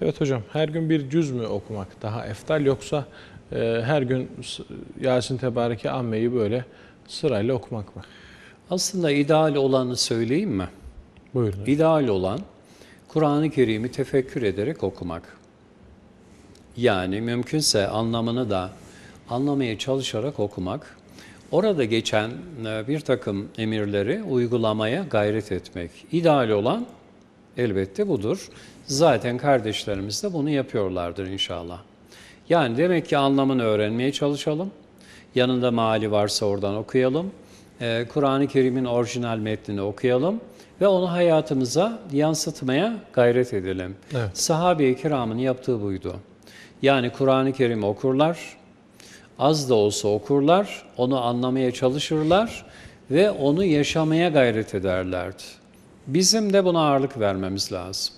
Evet hocam her gün bir cüz mü okumak daha eftal yoksa e, her gün Yasin Tebareke Amme'yi böyle sırayla okumak mı? Aslında ideal olanı söyleyeyim mi? Buyurun. İdeal olan Kur'an-ı Kerim'i tefekkür ederek okumak. Yani mümkünse anlamını da anlamaya çalışarak okumak. Orada geçen e, bir takım emirleri uygulamaya gayret etmek. İdeal olan elbette budur. Zaten kardeşlerimiz de bunu yapıyorlardır inşallah. Yani demek ki anlamını öğrenmeye çalışalım. Yanında meali varsa oradan okuyalım. Ee, Kur'an-ı Kerim'in orijinal metnini okuyalım ve onu hayatımıza yansıtmaya gayret edelim. Evet. Sahabe-i kiramın yaptığı buydu. Yani Kur'an-ı Kerim okurlar, az da olsa okurlar, onu anlamaya çalışırlar ve onu yaşamaya gayret ederlerdi. Bizim de buna ağırlık vermemiz lazım.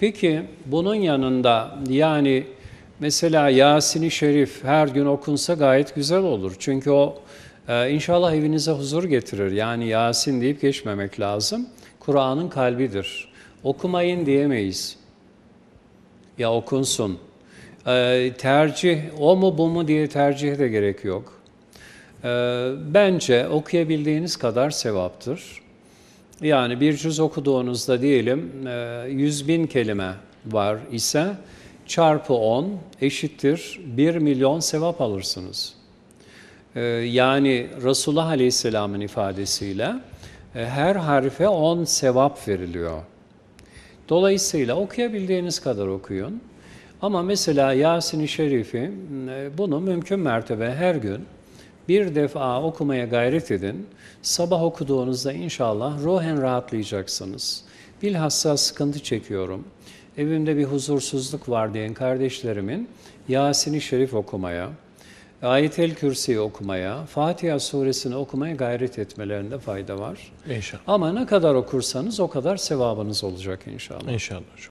Peki bunun yanında yani mesela Yasin-i Şerif her gün okunsa gayet güzel olur. Çünkü o e, inşallah evinize huzur getirir. Yani Yasin deyip geçmemek lazım. Kur'an'ın kalbidir. Okumayın diyemeyiz ya okunsun. Ee, tercih o mu bu mu diye tercihe de gerek yok. Ee, bence okuyabildiğiniz kadar sevaptır. Yani bir cüz okuduğunuzda diyelim e, 100 bin kelime var ise çarpı 10 eşittir 1 milyon sevap alırsınız. Ee, yani Resulullah Aleyhisselam'ın ifadesiyle e, her harfe 10 sevap veriliyor. Dolayısıyla okuyabildiğiniz kadar okuyun. Ama mesela Yasin-i Şerif'i e, bunu mümkün mertebe her gün bir defa okumaya gayret edin. Sabah okuduğunuzda inşallah ruhen rahatlayacaksınız. Bilhassa sıkıntı çekiyorum. Evimde bir huzursuzluk var diyen kardeşlerimin Yasin-i Şerif okumaya, Ayet-el Kürsi'yi okumaya, Fatiha suresini okumaya gayret etmelerinde fayda var. İnşallah. Ama ne kadar okursanız o kadar sevabınız olacak inşallah. İnşallah.